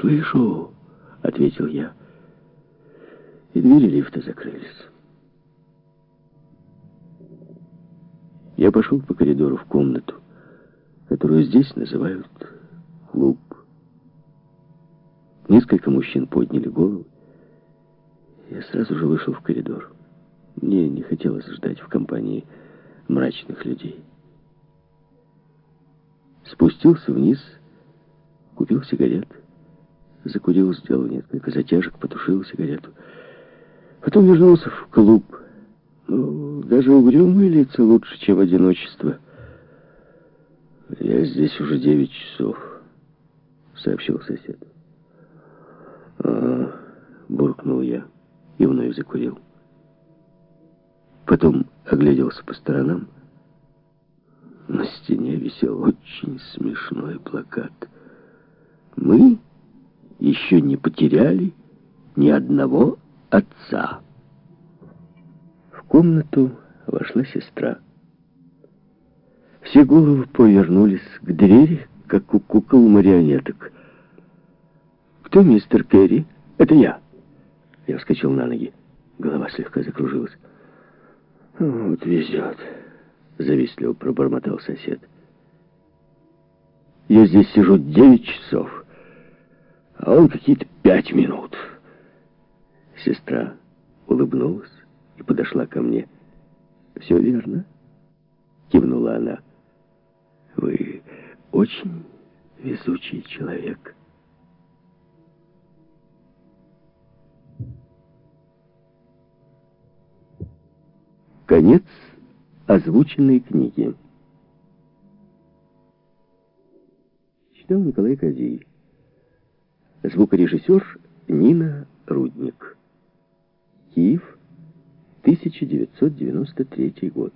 «Слышу», — ответил я. И двери лифта закрылись. Я пошел по коридору в комнату, которую здесь называют клуб. Несколько мужчин подняли голову. Я сразу же вышел в коридор. Мне не хотелось ждать в компании мрачных людей. Спустился вниз, купил сигарет, закурил, сделал несколько затяжек, потушил сигарету. Потом вернулся в клуб. Ну, даже угрюмые лица лучше, чем одиночество. «Я здесь уже девять часов», — сообщил сосед. «А, — буркнул я и вновь закурил. Потом огляделся по сторонам. На стене висел очень смешной плакат. «Мы еще не потеряли ни одного отца». В комнату вошла сестра. Все головы повернулись к двери, как у кукол-марионеток. «Кто мистер Керри?» «Это я». Я вскочил на ноги. Голова слегка закружилась. «Вот везет», — завистливо пробормотал сосед. «Я здесь сижу девять часов, а он какие-то пять минут». Сестра улыбнулась и подошла ко мне. «Все верно?» — кивнула она. «Вы очень везучий человек». Конец озвученной книги. Читал Николай Козий. Звукорежиссер Нина Рудник. Киев, 1993 год.